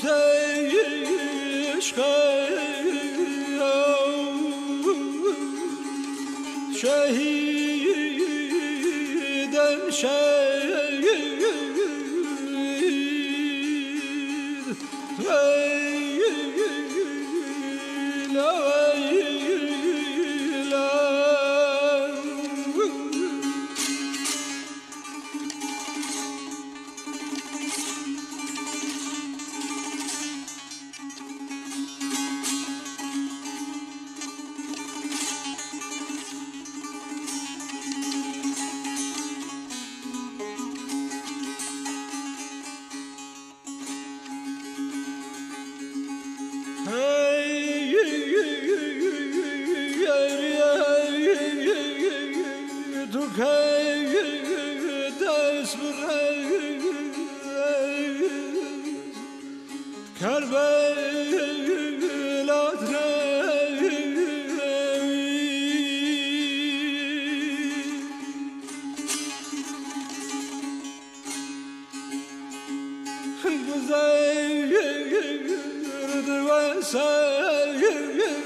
kuş das Güzeldi ve aziz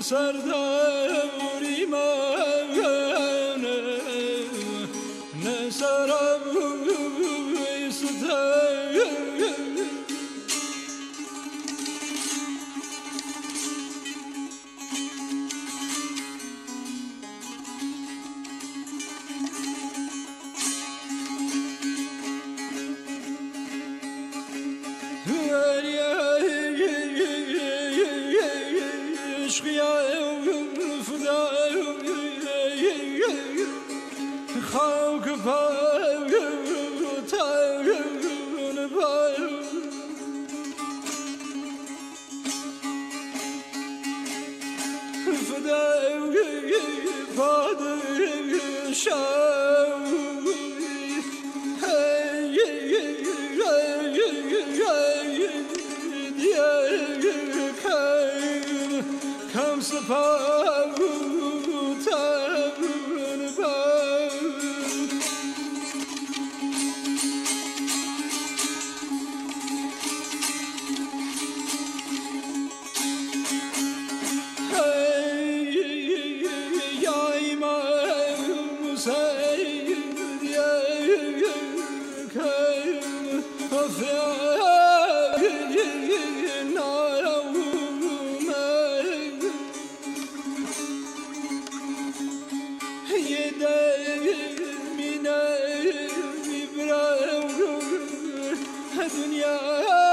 Saru sardar الكيل في dünya